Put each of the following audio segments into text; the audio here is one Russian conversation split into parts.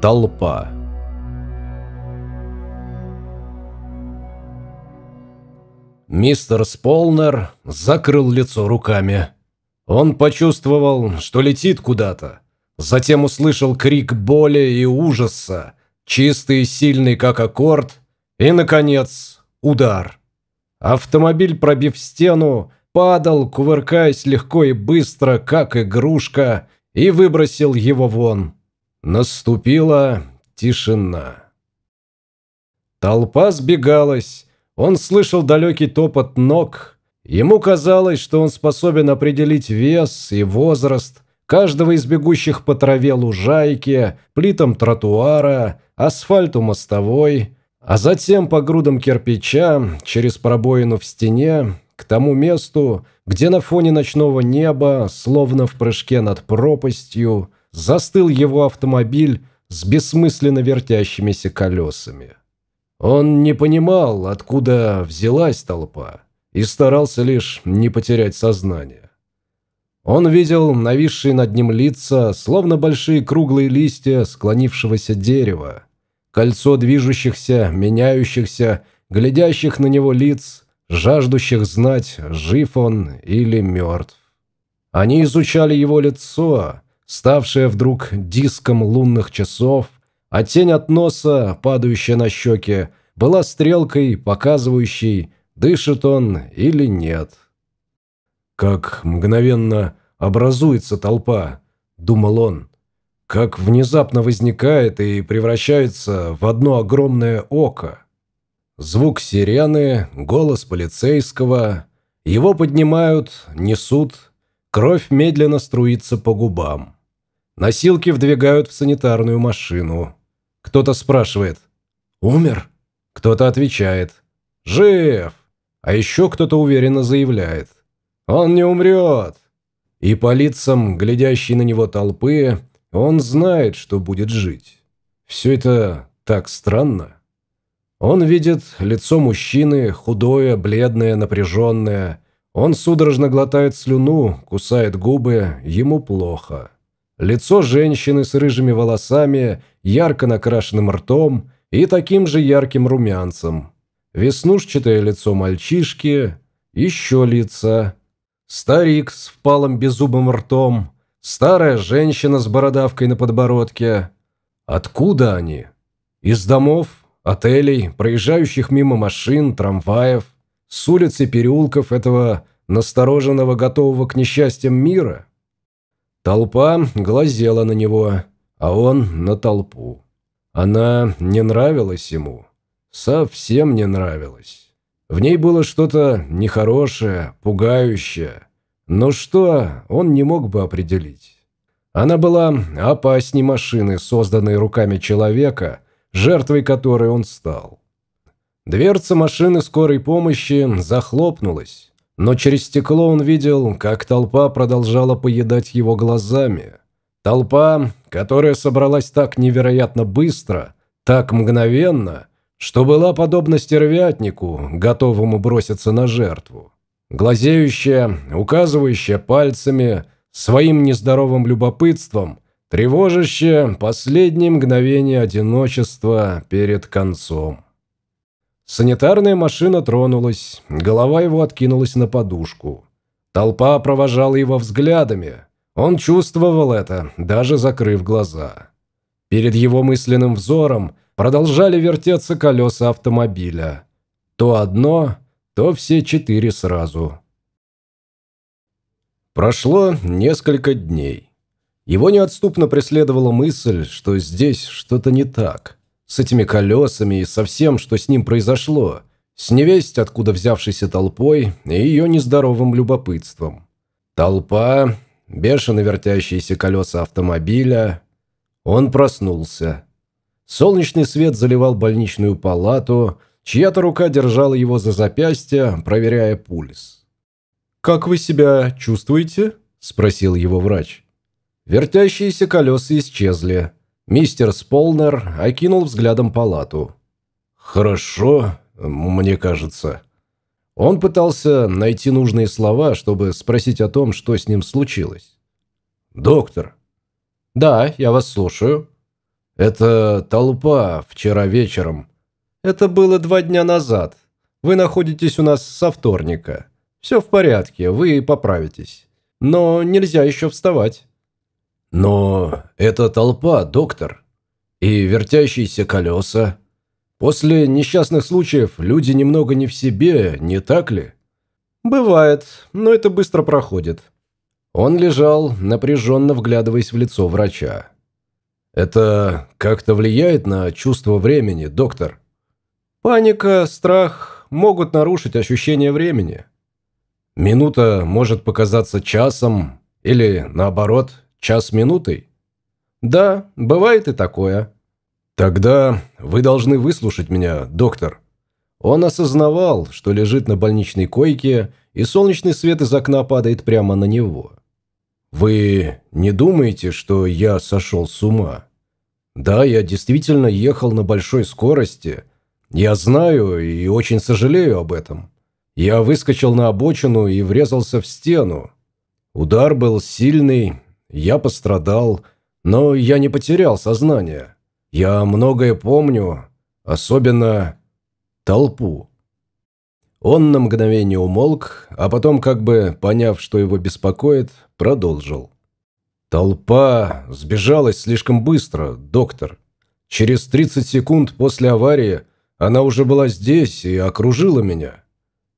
Толпа. Мистер Сполнер закрыл лицо руками. Он почувствовал, что летит куда-то. Затем услышал крик боли и ужаса, чистый и сильный, как аккорд, и, наконец, удар. Автомобиль, пробив стену, падал, кувыркаясь легко и быстро, как игрушка, и выбросил его вон. Наступила тишина. Толпа сбегалась, он слышал далекий топот ног. Ему казалось, что он способен определить вес и возраст каждого из бегущих по траве лужайки, плитам тротуара, асфальту мостовой, а затем по грудам кирпича, через пробоину в стене, к тому месту, где на фоне ночного неба, словно в прыжке над пропастью, застыл его автомобиль с бессмысленно вертящимися колесами. Он не понимал, откуда взялась толпа, и старался лишь не потерять сознание. Он видел нависшие над ним лица, словно большие круглые листья склонившегося дерева, кольцо движущихся, меняющихся, глядящих на него лиц, жаждущих знать, жив он или мертв. Они изучали его лицо, ставшее вдруг диском лунных часов, а тень от носа, падающая на щеки, была стрелкой, показывающей, дышит он или нет. «Как мгновенно образуется толпа», — думал он, «как внезапно возникает и превращается в одно огромное око». Звук сирены, голос полицейского, его поднимают, несут, кровь медленно струится по губам. Носилки вдвигают в санитарную машину. Кто-то спрашивает «Умер?» Кто-то отвечает «Жив!» А еще кто-то уверенно заявляет «Он не умрет!» И по лицам, глядящей на него толпы, он знает, что будет жить. Все это так странно. Он видит лицо мужчины, худое, бледное, напряженное. Он судорожно глотает слюну, кусает губы, ему плохо. Лицо женщины с рыжими волосами, ярко накрашенным ртом и таким же ярким румянцем. Веснушчатое лицо мальчишки, еще лица. Старик с впалым беззубым ртом, старая женщина с бородавкой на подбородке. Откуда они? Из домов, отелей, проезжающих мимо машин, трамваев, с улиц и переулков этого настороженного, готового к несчастьям мира? Толпа глазела на него, а он на толпу. Она не нравилась ему. Совсем не нравилась. В ней было что-то нехорошее, пугающее. Но что, он не мог бы определить. Она была опасней машины, созданной руками человека, жертвой которой он стал. Дверца машины скорой помощи захлопнулась но через стекло он видел, как толпа продолжала поедать его глазами. Толпа, которая собралась так невероятно быстро, так мгновенно, что была подобна стервятнику, готовому броситься на жертву. Глазеющая, указывающая пальцами, своим нездоровым любопытством, тревожащая последние мгновения одиночества перед концом. Санитарная машина тронулась, голова его откинулась на подушку. Толпа провожала его взглядами. Он чувствовал это, даже закрыв глаза. Перед его мысленным взором продолжали вертеться колеса автомобиля. То одно, то все четыре сразу. Прошло несколько дней. Его неотступно преследовала мысль, что здесь что-то не так с этими колесами и со всем, что с ним произошло, с невесть, откуда взявшейся толпой и ее нездоровым любопытством. Толпа, бешено вертящиеся колеса автомобиля. Он проснулся. Солнечный свет заливал больничную палату, чья-то рука держала его за запястье, проверяя пульс. «Как вы себя чувствуете?» – спросил его врач. Вертящиеся колеса исчезли. Мистер Сполнер окинул взглядом палату. «Хорошо, мне кажется». Он пытался найти нужные слова, чтобы спросить о том, что с ним случилось. «Доктор». «Да, я вас слушаю». Это толпа вчера вечером. Это было два дня назад. Вы находитесь у нас со вторника. Все в порядке, вы поправитесь. Но нельзя еще вставать. Но это толпа, доктор. И вертящиеся колеса. После несчастных случаев люди немного не в себе, не так ли? Бывает, но это быстро проходит. Он лежал, напряженно вглядываясь в лицо врача. Это как-то влияет на чувство времени, доктор? Паника, страх могут нарушить ощущение времени. Минута может показаться часом или, наоборот, час минутой. Да, бывает и такое. Тогда вы должны выслушать меня, доктор. Он осознавал, что лежит на больничной койке, и солнечный свет из окна падает прямо на него. Вы не думаете, что я сошел с ума? Да, я действительно ехал на большой скорости. Я знаю и очень сожалею об этом. Я выскочил на обочину и врезался в стену. Удар был сильный, я пострадал, но я не потерял сознание. Я многое помню, особенно толпу. Он на мгновение умолк, а потом, как бы поняв, что его беспокоит, продолжил. Толпа сбежалась слишком быстро, доктор. Через 30 секунд после аварии она уже была здесь и окружила меня.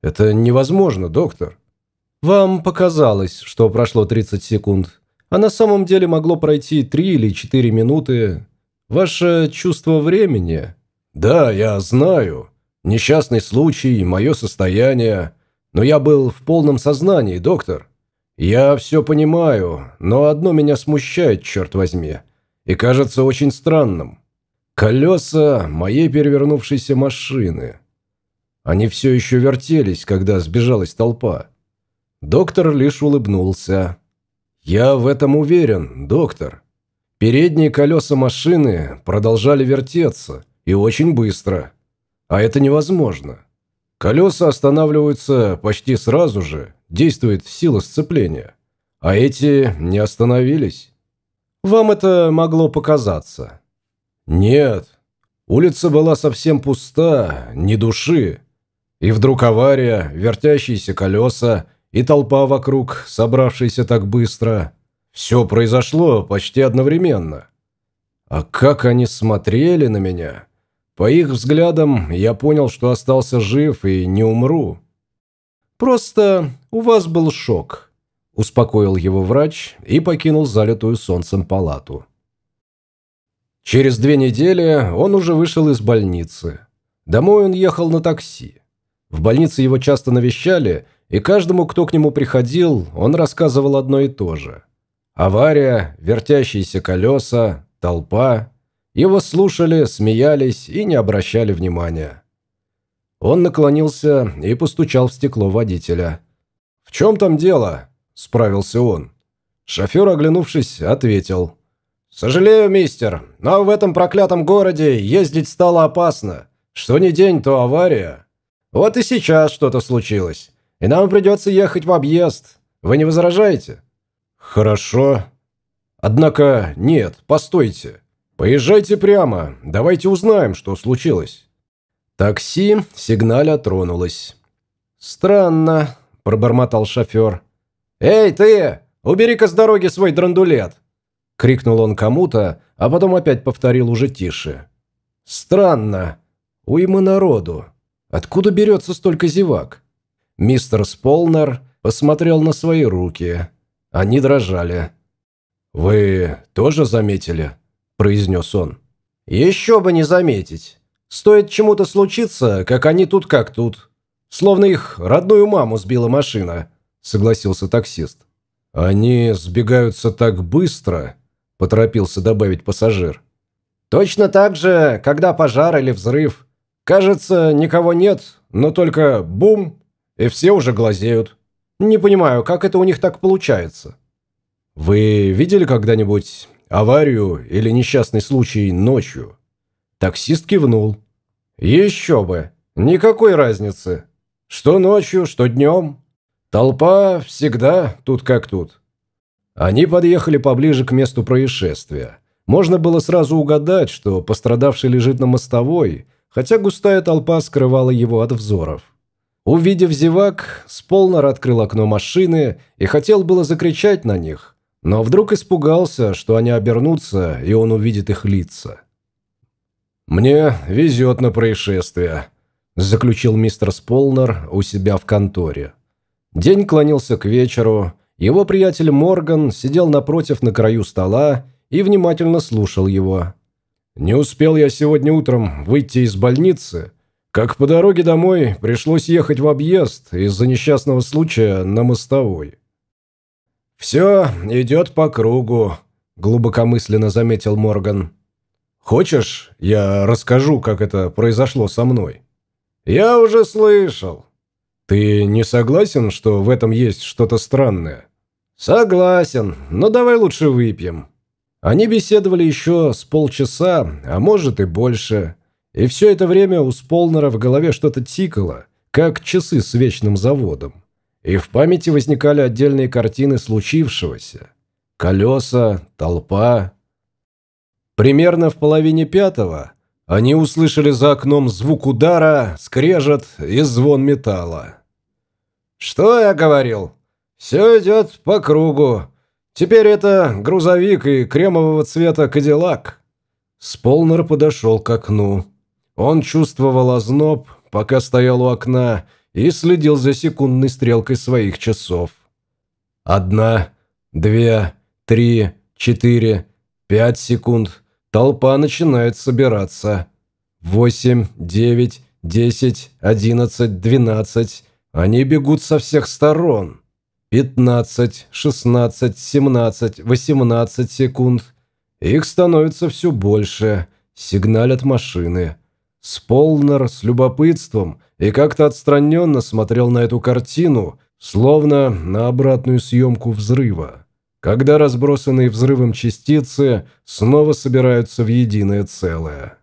Это невозможно, доктор. Вам показалось, что прошло 30 секунд. А на самом деле могло пройти 3 или 4 минуты. Ваше чувство времени... Да, я знаю. Несчастный случай, мое состояние. Но я был в полном сознании, доктор. Я все понимаю, но одно меня смущает, черт возьми. И кажется очень странным. Колеса моей перевернувшейся машины. Они все еще вертелись, когда сбежалась толпа. Доктор лишь улыбнулся. «Я в этом уверен, доктор. Передние колеса машины продолжали вертеться, и очень быстро. А это невозможно. Колеса останавливаются почти сразу же, действует сила сцепления. А эти не остановились. Вам это могло показаться. Нет, улица была совсем пуста, ни души. И вдруг авария, вертящиеся колеса и толпа вокруг, собравшаяся так быстро. Все произошло почти одновременно. А как они смотрели на меня! По их взглядам я понял, что остался жив и не умру. Просто у вас был шок», – успокоил его врач и покинул залитую солнцем палату. Через две недели он уже вышел из больницы. Домой он ехал на такси. В больнице его часто навещали, и каждому, кто к нему приходил, он рассказывал одно и то же. Авария, вертящиеся колеса, толпа. Его слушали, смеялись и не обращали внимания. Он наклонился и постучал в стекло водителя. «В чем там дело?» – справился он. Шофер, оглянувшись, ответил. «Сожалею, мистер, но в этом проклятом городе ездить стало опасно. Что ни день, то авария. Вот и сейчас что-то случилось, и нам придется ехать в объезд. Вы не возражаете?» «Хорошо. Однако нет, постойте. Поезжайте прямо, давайте узнаем, что случилось». Такси сигналя тронулось. «Странно», – пробормотал шофер. «Эй, ты! Убери-ка с дороги свой драндулет!» – крикнул он кому-то, а потом опять повторил уже тише. «Странно. Уйма народу. Откуда берется столько зевак? Мистер Сполнер посмотрел на свои руки. Они дрожали. «Вы тоже заметили?» – произнес он. «Еще бы не заметить. Стоит чему-то случиться, как они тут как тут. Словно их родную маму сбила машина», – согласился таксист. «Они сбегаются так быстро», – поторопился добавить пассажир. «Точно так же, когда пожар или взрыв. Кажется, никого нет, но только бум, и все уже глазеют. Не понимаю, как это у них так получается. Вы видели когда-нибудь аварию или несчастный случай ночью? Таксист кивнул. Еще бы, никакой разницы. Что ночью, что днем. Толпа всегда тут как тут. Они подъехали поближе к месту происшествия. можно было сразу угадать, что пострадавший лежит на мостовой, хотя густая толпа скрывала его от взоров. Увидев зевак, Сполнер открыл окно машины и хотел было закричать на них, но вдруг испугался, что они обернутся, и он увидит их лица. «Мне везет на происшествие», – заключил мистер Сполнер у себя в конторе. День клонился к вечеру, его приятель Морган сидел напротив на краю стола и внимательно слушал его. «Не успел я сегодня утром выйти из больницы», как по дороге домой пришлось ехать в объезд из-за несчастного случая на мостовой. «Все идет по кругу», – глубокомысленно заметил Морган. «Хочешь, я расскажу, как это произошло со мной?» «Я уже слышал». «Ты не согласен, что в этом есть что-то странное?» «Согласен, но давай лучше выпьем». Они беседовали еще с полчаса, а может и больше. И все это время у Сполнера в голове что-то тикало, как часы с вечным заводом. И в памяти возникали отдельные картины случившегося. Колеса, толпа. Примерно в половине пятого они услышали за окном звук удара, скрежет и звон металла. «Что я говорил? Все идет по кругу. Теперь это грузовик и кремового цвета кадиллак». Сполнер подошел к окну. Он чувствовал озноб, пока стоял у окна, и следил за секундной стрелкой своих часов. Одна, две, три, четыре, пять секунд. Толпа начинает собираться. Восемь, девять, десять, одиннадцать, двенадцать. Они бегут со всех сторон. Пятнадцать, шестнадцать, семнадцать, восемнадцать секунд. Их становится все больше. Сигналят машины. Сполнер с любопытством и как-то отстраненно смотрел на эту картину, словно на обратную съемку взрыва, когда разбросанные взрывом частицы снова собираются в единое целое.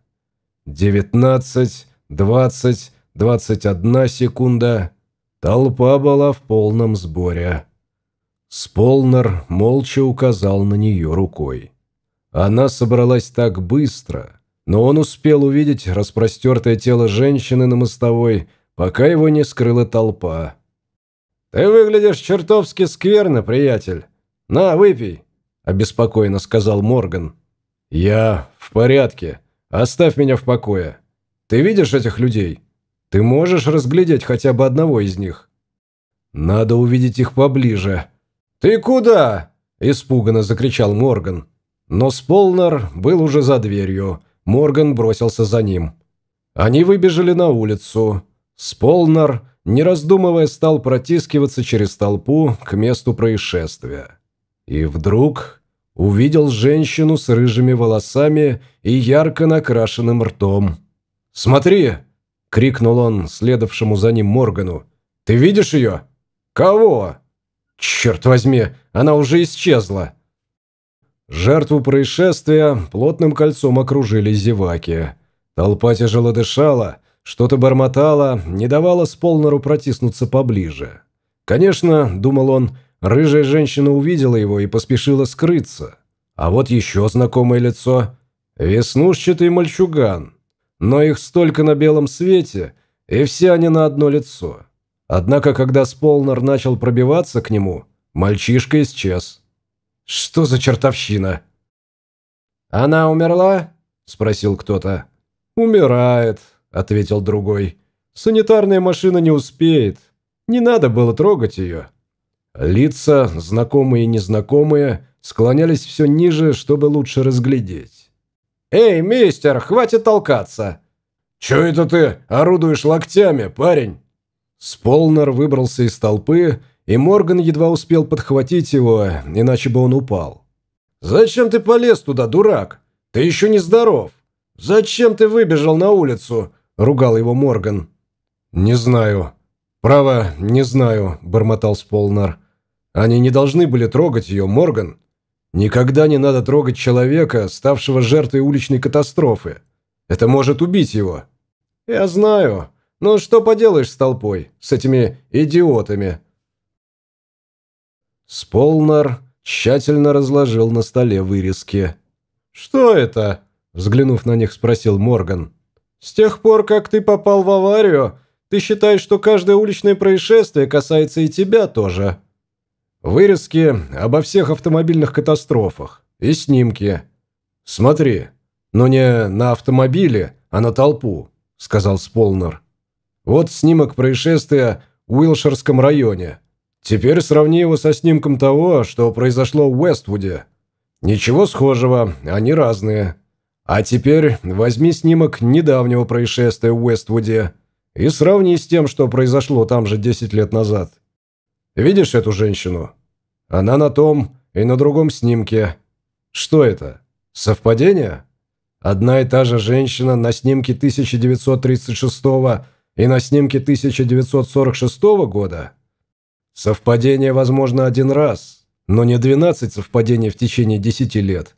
19, 20, 21 секунда. Толпа была в полном сборе. Сполнер молча указал на нее рукой. Она собралась так быстро – но он успел увидеть распростертое тело женщины на мостовой, пока его не скрыла толпа. «Ты выглядишь чертовски скверно, приятель. На, выпей», – обеспокоенно сказал Морган. «Я в порядке. Оставь меня в покое. Ты видишь этих людей? Ты можешь разглядеть хотя бы одного из них?» «Надо увидеть их поближе». «Ты куда?» – испуганно закричал Морган. Но Сполнер был уже за дверью. Морган бросился за ним. Они выбежали на улицу. Сполнар, не раздумывая, стал протискиваться через толпу к месту происшествия. И вдруг увидел женщину с рыжими волосами и ярко накрашенным ртом. «Смотри!» – крикнул он следовавшему за ним Моргану. «Ты видишь ее?» «Кого?» «Черт возьми, она уже исчезла!» Жертву происшествия плотным кольцом окружили зеваки. Толпа тяжело дышала, что-то бормотала, не давала Сполнеру протиснуться поближе. Конечно, думал он, рыжая женщина увидела его и поспешила скрыться. А вот еще знакомое лицо. Веснушчатый мальчуган. Но их столько на белом свете, и все они на одно лицо. Однако, когда Сполнер начал пробиваться к нему, мальчишка исчез. Что за чертовщина?» «Она умерла?» – спросил кто-то. «Умирает», – ответил другой. «Санитарная машина не успеет. Не надо было трогать ее». Лица, знакомые и незнакомые, склонялись все ниже, чтобы лучше разглядеть. «Эй, мистер, хватит толкаться!» «Чё это ты орудуешь локтями, парень?» Сполнер выбрался из толпы и Морган едва успел подхватить его, иначе бы он упал. «Зачем ты полез туда, дурак? Ты еще не здоров. Зачем ты выбежал на улицу?» – ругал его Морган. «Не знаю. Право, не знаю», – бормотал Сполнар. «Они не должны были трогать ее, Морган. Никогда не надо трогать человека, ставшего жертвой уличной катастрофы. Это может убить его». «Я знаю. Но что поделаешь с толпой, с этими идиотами?» Сполнар тщательно разложил на столе вырезки. «Что это?» – взглянув на них, спросил Морган. «С тех пор, как ты попал в аварию, ты считаешь, что каждое уличное происшествие касается и тебя тоже?» «Вырезки обо всех автомобильных катастрофах и снимки. Смотри, но не на автомобиле, а на толпу», – сказал Сполнер. «Вот снимок происшествия в Уилширском районе. Теперь сравни его со снимком того, что произошло в Уэствуде. Ничего схожего, они разные. А теперь возьми снимок недавнего происшествия в Уэствуде и сравни с тем, что произошло там же 10 лет назад. Видишь эту женщину? Она на том и на другом снимке. Что это? Совпадение? Одна и та же женщина на снимке 1936 и на снимке 1946 года? Совпадение возможно один раз, но не 12 совпадений в течение 10 лет.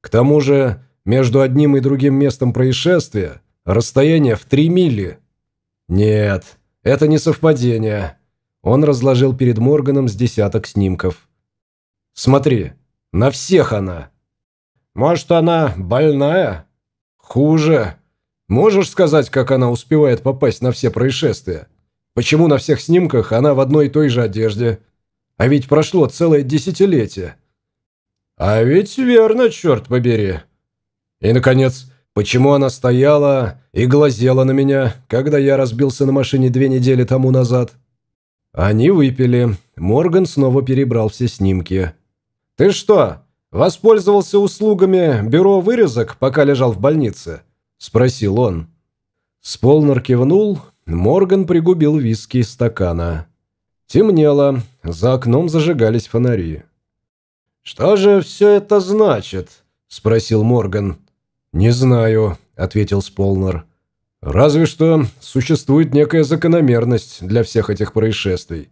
К тому же, между одним и другим местом происшествия расстояние в 3 мили. Нет, это не совпадение. Он разложил перед Морганом с десяток снимков. Смотри, на всех она. Может, она больная? Хуже. Можешь сказать, как она успевает попасть на все происшествия? Почему на всех снимках она в одной и той же одежде? А ведь прошло целое десятилетие. А ведь верно, черт побери. И, наконец, почему она стояла и глазела на меня, когда я разбился на машине две недели тому назад? Они выпили. Морган снова перебрал все снимки. «Ты что, воспользовался услугами бюро вырезок, пока лежал в больнице?» – спросил он. Сполнер кивнул, Морган пригубил виски из стакана. Темнело, за окном зажигались фонари. «Что же все это значит?» – спросил Морган. «Не знаю», – ответил Сполнер. «Разве что существует некая закономерность для всех этих происшествий.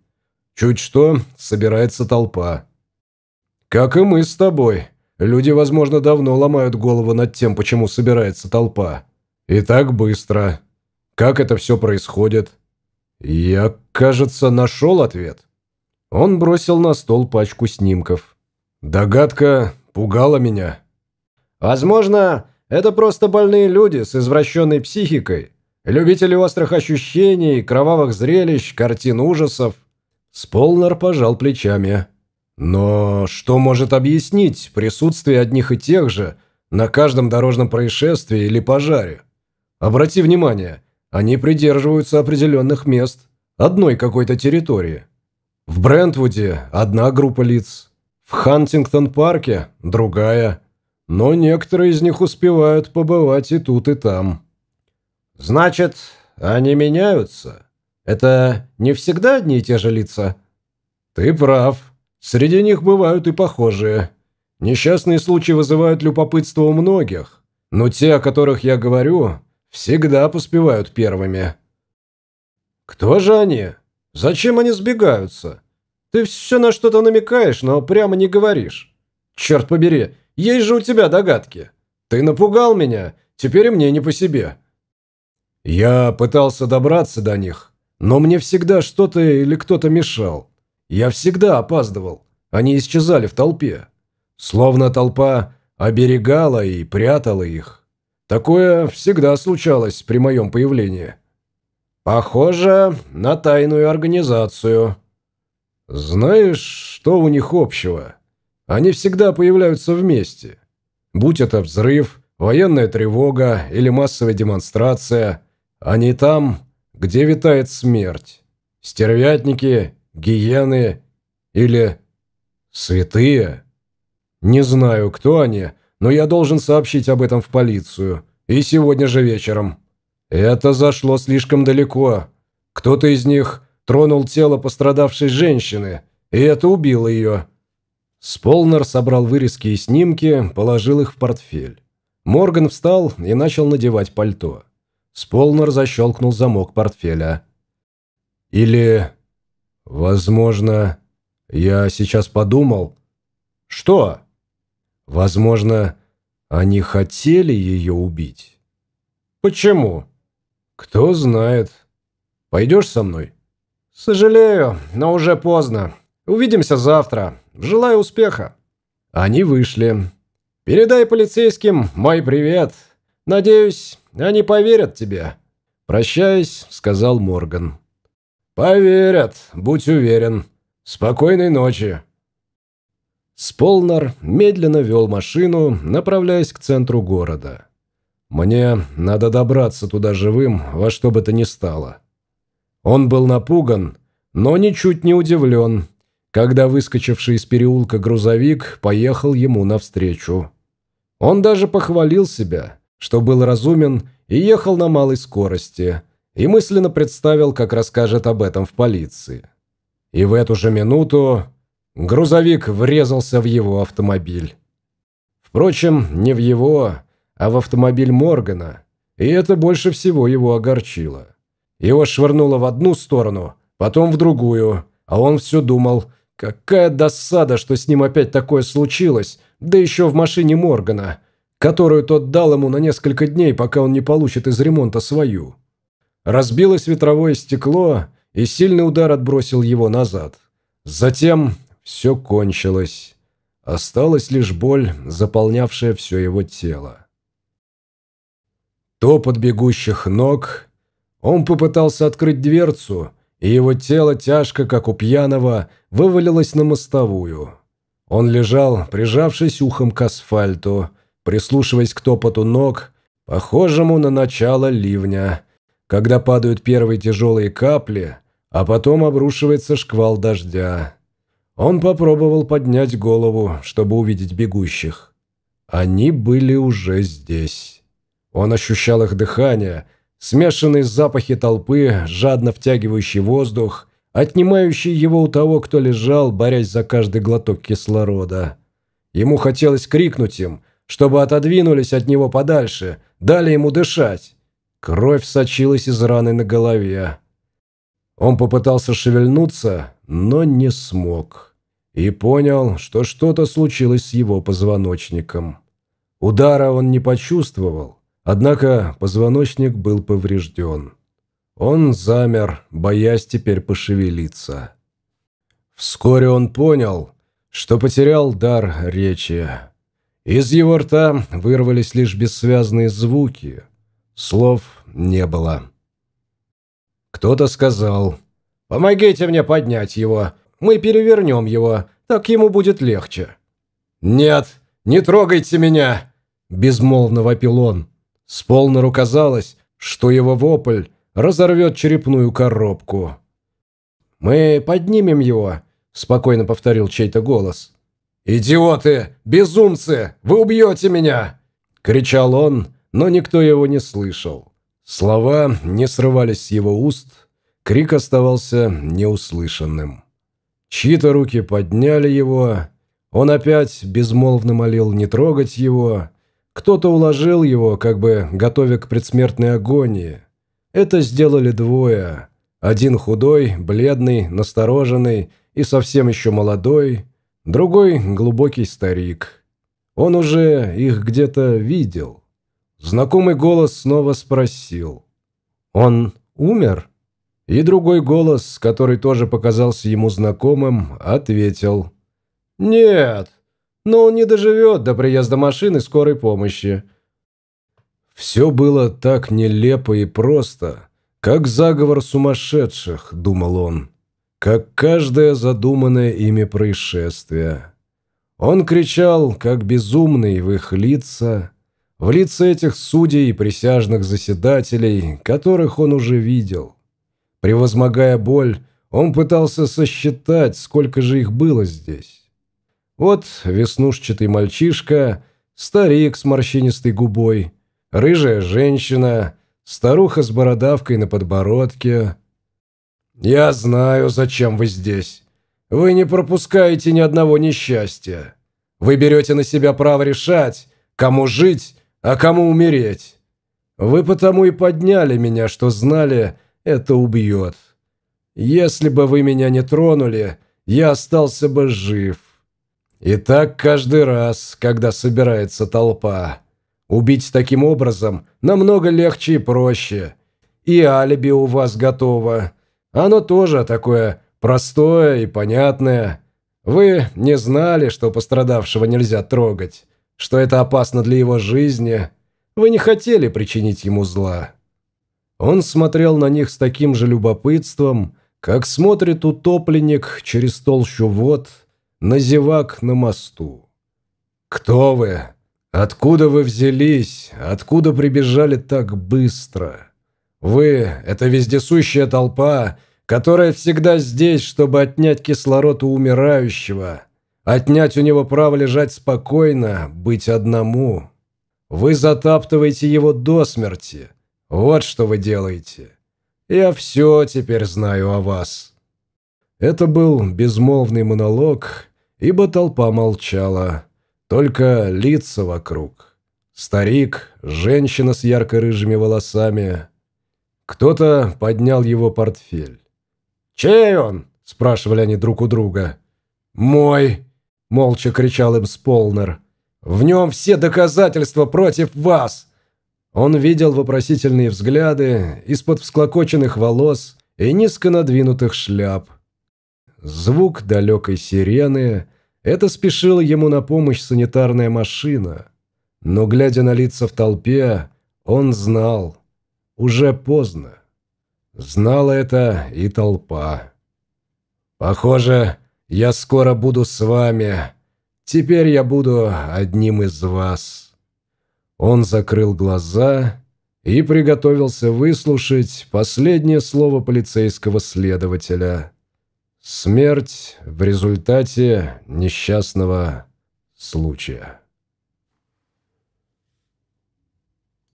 Чуть что, собирается толпа. Как и мы с тобой. Люди, возможно, давно ломают голову над тем, почему собирается толпа. И так быстро. Как это все происходит? Я, кажется, нашел ответ. Он бросил на стол пачку снимков. Догадка пугала меня. Возможно, это просто больные люди с извращенной психикой, любители острых ощущений, кровавых зрелищ, картин ужасов. Сполнер пожал плечами. Но что может объяснить присутствие одних и тех же на каждом дорожном происшествии или пожаре? Обрати внимание, они придерживаются определенных мест, одной какой-то территории. В Брентвуде одна группа лиц, в Хантингтон-парке другая, но некоторые из них успевают побывать и тут, и там. Значит, они меняются? Это не всегда одни и те же лица? Ты прав. Среди них бывают и похожие. Несчастные случаи вызывают любопытство у многих, но те, о которых я говорю, всегда поспевают первыми. Кто же они? Зачем они сбегаются? Ты все на что-то намекаешь, но прямо не говоришь. Черт побери, есть же у тебя догадки. Ты напугал меня, теперь мне не по себе. Я пытался добраться до них, но мне всегда что-то или кто-то мешал. Я всегда опаздывал. Они исчезали в толпе. Словно толпа оберегала и прятала их. Такое всегда случалось при моем появлении. Похоже на тайную организацию. Знаешь, что у них общего? Они всегда появляются вместе. Будь это взрыв, военная тревога или массовая демонстрация, они там, где витает смерть. Стервятники, гиены или святые. Не знаю, кто они, но я должен сообщить об этом в полицию. И сегодня же вечером. Это зашло слишком далеко. Кто-то из них тронул тело пострадавшей женщины, и это убило ее. Сполнер собрал вырезки и снимки, положил их в портфель. Морган встал и начал надевать пальто. Сполнер защелкнул замок портфеля. Или, возможно, я сейчас подумал... Что? Возможно, они хотели ее убить. Почему? Кто знает. Пойдешь со мной? Сожалею, но уже поздно. Увидимся завтра. Желаю успеха. Они вышли. Передай полицейским мой привет. Надеюсь, они поверят тебе». Прощаясь, сказал Морган. «Поверят, будь уверен. Спокойной ночи». Сполнар медленно вел машину, направляясь к центру города. «Мне надо добраться туда живым во что бы то ни стало». Он был напуган, но ничуть не удивлен, когда выскочивший из переулка грузовик поехал ему навстречу. Он даже похвалил себя, что был разумен и ехал на малой скорости, и мысленно представил, как расскажет об этом в полиции. И в эту же минуту грузовик врезался в его автомобиль. Впрочем, не в его, а в автомобиль Моргана, и это больше всего его огорчило. Его швырнуло в одну сторону, потом в другую, а он все думал, какая досада, что с ним опять такое случилось, да еще в машине Моргана, которую тот дал ему на несколько дней, пока он не получит из ремонта свою. Разбилось ветровое стекло, и сильный удар отбросил его назад. Затем все кончилось. Осталась лишь боль, заполнявшая все его тело. Топот бегущих ног. Он попытался открыть дверцу, и его тело, тяжко, как у пьяного, вывалилось на мостовую. Он лежал, прижавшись ухом к асфальту, прислушиваясь к топоту ног, похожему на начало ливня, когда падают первые тяжелые капли, а потом обрушивается шквал дождя. Он попробовал поднять голову, чтобы увидеть бегущих. Они были уже здесь. Он ощущал их дыхание, смешанные запахи толпы, жадно втягивающий воздух, отнимающий его у того, кто лежал, борясь за каждый глоток кислорода. Ему хотелось крикнуть им – чтобы отодвинулись от него подальше, дали ему дышать. Кровь сочилась из раны на голове. Он попытался шевельнуться, но не смог. И понял, что что-то случилось с его позвоночником. Удара он не почувствовал, однако позвоночник был поврежден. Он замер, боясь теперь пошевелиться. Вскоре он понял, что потерял дар речи. Из его рта вырвались лишь бессвязные звуки. Слов не было. Кто-то сказал, «Помогите мне поднять его. Мы перевернем его. Так ему будет легче». «Нет, не трогайте меня!» Безмолвно вопил он. С полнору казалось, что его вопль разорвет черепную коробку. «Мы поднимем его», – спокойно повторил чей-то голос. «Идиоты! Безумцы! Вы убьете меня!» – кричал он, но никто его не слышал. Слова не срывались с его уст, крик оставался неуслышанным. Чьи-то руки подняли его, он опять безмолвно молил не трогать его, кто-то уложил его, как бы готовя к предсмертной агонии. Это сделали двое. Один худой, бледный, настороженный и совсем еще молодой – Другой – глубокий старик. Он уже их где-то видел. Знакомый голос снова спросил. «Он умер?» И другой голос, который тоже показался ему знакомым, ответил. «Нет, но он не доживет до приезда машины скорой помощи». Все было так нелепо и просто, как заговор сумасшедших, думал он как каждое задуманное ими происшествие. Он кричал, как безумный, в их лица, в лица этих судей и присяжных заседателей, которых он уже видел. Превозмогая боль, он пытался сосчитать, сколько же их было здесь. Вот веснушчатый мальчишка, старик с морщинистой губой, рыжая женщина, старуха с бородавкой на подбородке – «Я знаю, зачем вы здесь. Вы не пропускаете ни одного несчастья. Вы берете на себя право решать, кому жить, а кому умереть. Вы потому и подняли меня, что знали, это убьет. Если бы вы меня не тронули, я остался бы жив. И так каждый раз, когда собирается толпа. Убить таким образом намного легче и проще. И алиби у вас готово». Оно тоже такое простое и понятное. Вы не знали, что пострадавшего нельзя трогать. что это опасно для его жизни. Вы не хотели причинить ему зла». Он смотрел на них с таким же любопытством, как смотрит утопленник через толщу вод на зевак на мосту. «Кто вы? Откуда вы взялись? Откуда прибежали так быстро? Вы – это вездесущая толпа, которая всегда здесь, чтобы отнять кислород у умирающего, отнять у него право лежать спокойно, быть одному. Вы затаптываете его до смерти. Вот что вы делаете. Я все теперь знаю о вас». Это был безмолвный монолог, ибо толпа молчала. Только лица вокруг. Старик, женщина с ярко-рыжими волосами. Кто-то поднял его портфель. «Чей он?» – спрашивали они друг у друга. «Мой!» – молча кричал им Сполнер. «В нем все доказательства против вас!» Он видел вопросительные взгляды из-под всклокоченных волос и низко надвинутых шляп. Звук далекой сирены это спешила ему на помощь санитарная машина. Но, глядя на лица в толпе, он знал. Уже поздно. Знала это и толпа. «Похоже, я скоро буду с вами. Теперь я буду одним из вас». Он закрыл глаза и приготовился выслушать последнее слово полицейского следователя – Смерть в результате несчастного случая.